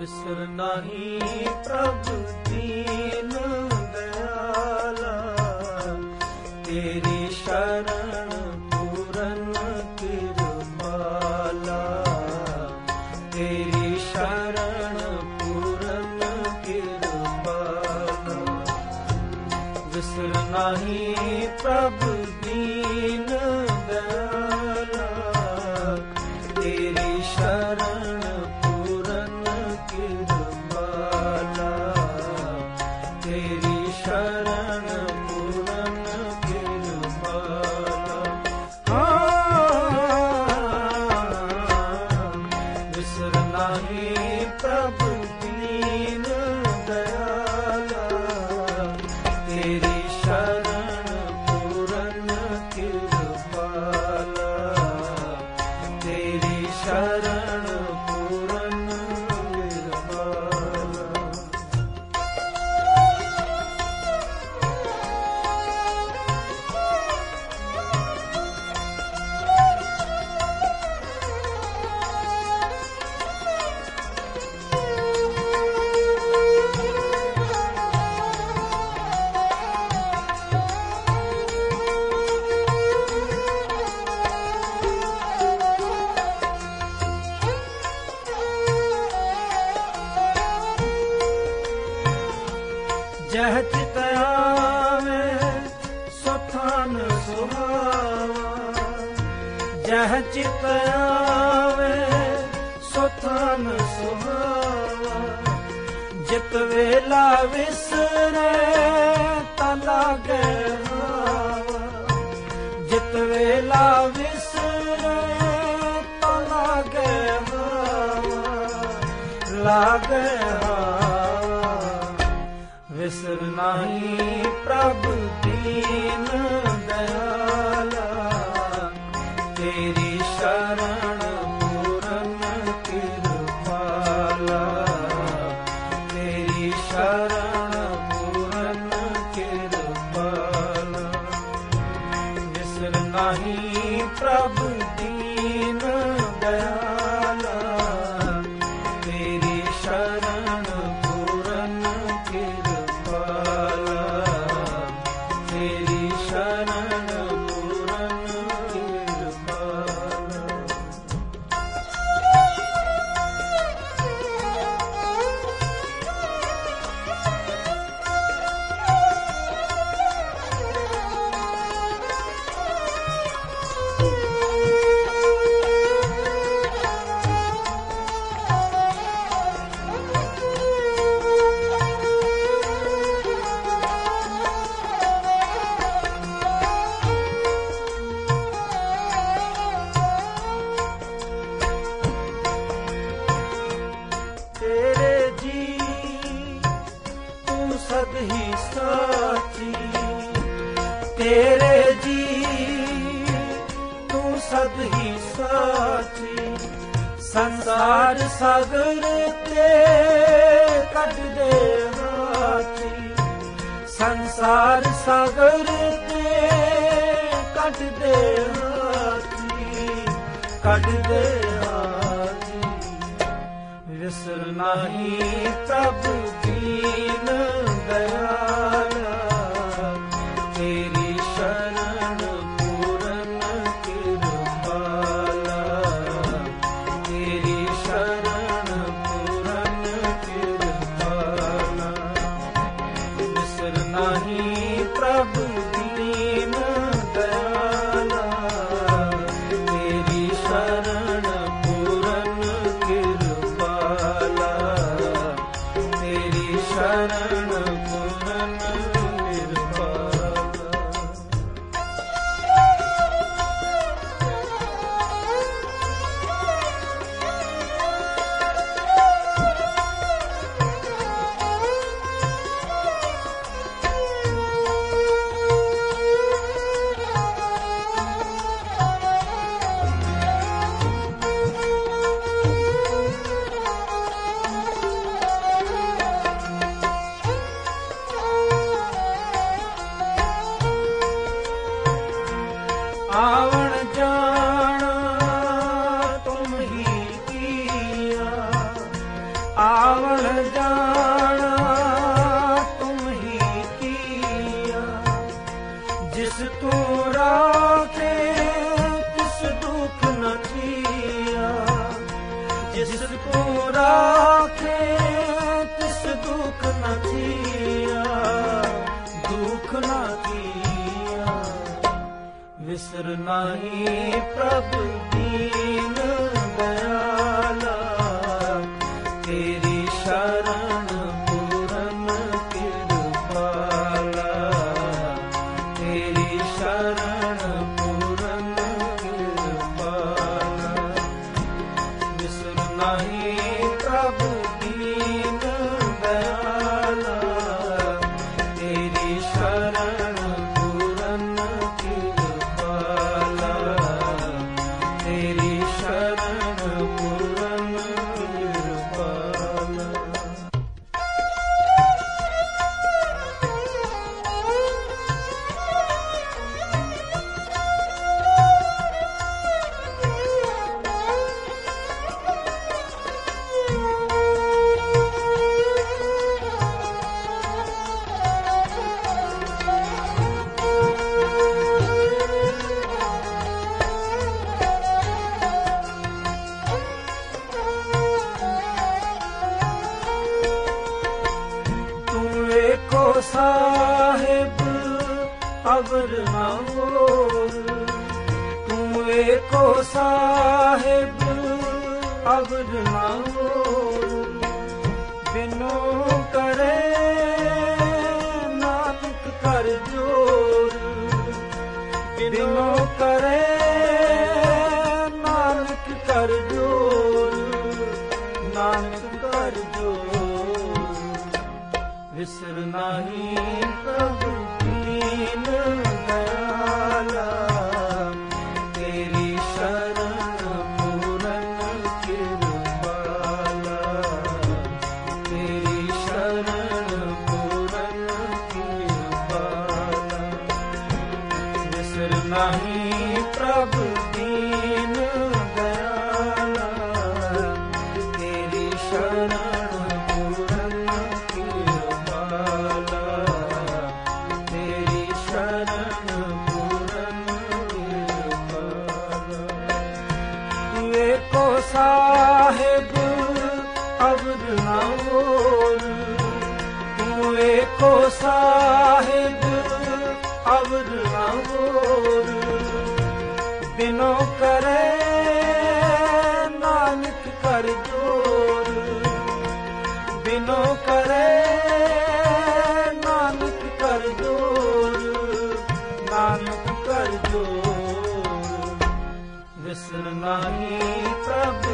ਬਿਸਰ ਨਹੀਂ ਪ੍ਰਭ ਦੀਨ ਦਇਆਲਾ, ਤੇਰੀ ਸ਼ਰਨ ਪੂਰਨ ਕਿਰਪਾਲਾ। ਤੇਰੀ ਸ਼ਰਨ ਪੂਰਨ ਕਿਰਪਾਲਾ। ਵਿਸਰ ਨਹੀਂ ਪ੍ਰਭ ਦੀਨ ਤੇਰੀ ਸ਼ਰਨ ਜਹ ਚਿਤ ਆਵੇ ਸੁਥਾਨ ਸੁਹਾਵਾ। ਜਹ ਚਿਤ ਆਵੇ, ਸੁਥਾਨ ਸੁਹਾਵਾ। ਜਿਤ ਵੇਲਾ ਵਿਸਰੇ, ਤਾ ਲਾਗੇ ਹਾਵਾ ਜਿਤ ਵੇਲਾ ਵਿਸਰੇ, ਤਾ ਲਾਗੇ ਹਾਵਾ ਲਾਗੇ ਵਿਸਰ ਨਹੀਂ ਪ੍ਰਭ ਦੀਨ ਦਇਆਲਾ। ਤੇਰੀ ਸ਼ਰਨ ਪੂਰਨ ਕਿਰਪਾਲਾ। ਤੇਰੀ ਸ਼ਰਨ ਪੂਰਨ ਕਿਰਪਾਲਾ। ਵਿਸਰ ਨਹੀਂ ਪ੍ਰਭ ਦੀਨ ਦਇਆਲਾ। ਤੇਰੀ ਸ਼ਰਨ ਤੇਰੇ ਜੀ। ਤੂੰ ਸਦ ਹੀ ਸਾਚੀ। ਸੰਸਾਰ ਸਾਗਰ ਤੇ ਕੱਢ ਦੇ ਹਾਥੀ। ਸੰਸਾਰ ਸਾਗਰ ਤੇ ਕੱਢ ਦੇ ਹਾਥੀ। ਕੱਢ ਦੇ ਹਾਥੀ। ਵਿਸਰ ਨਹੀਂ ਪ੍ਰਭ ਦੀਨ ਦਇਆਲਾ ਤੇਰੀ ਜਾਣਾ ਤੁਮ ਹੀ ਕੀਆ। ਜਿਸ ਤੂੰ ਰਾਖੇ ਤਿਸ ਦੁਖ ਨ ਥੀਆ ਜਿਸ ਤੂੰ ਰਾਖੇ ਤਿਸ ਦੁੱਖ ਨ ਥੀਆ ਦੁਖ ਨ ਥੀਆ ਵਿਸਰ ਨਾਹੀ ਸਾਹਿਬ ਅਵਰ ਨਾ ਹੋਰ। ਤੂੰ ਵੇਖੋ ਸਾਹਿਬ ਅਵਰ ਨਾ ਹੋਰ। ਬਿਨੋ ਵਿਸਰ ਨਾਹੀ ਤੂੰ ਸਾਹਿਬ ਅਵਰ ਨਾ ਬਿਨੋ ਕਰੇ ਨਾਨਕ ਕਰ ਜੋਰ। ਬਿਨੋ ਕਰੇ ਨਾਨਕ ਕਰ ਜੋਰ, ਨਾਨਕ ਕਰ ਜੋਰ। ਵਿਸਰ ਨਾਹੀ ਪ੍ਰਭ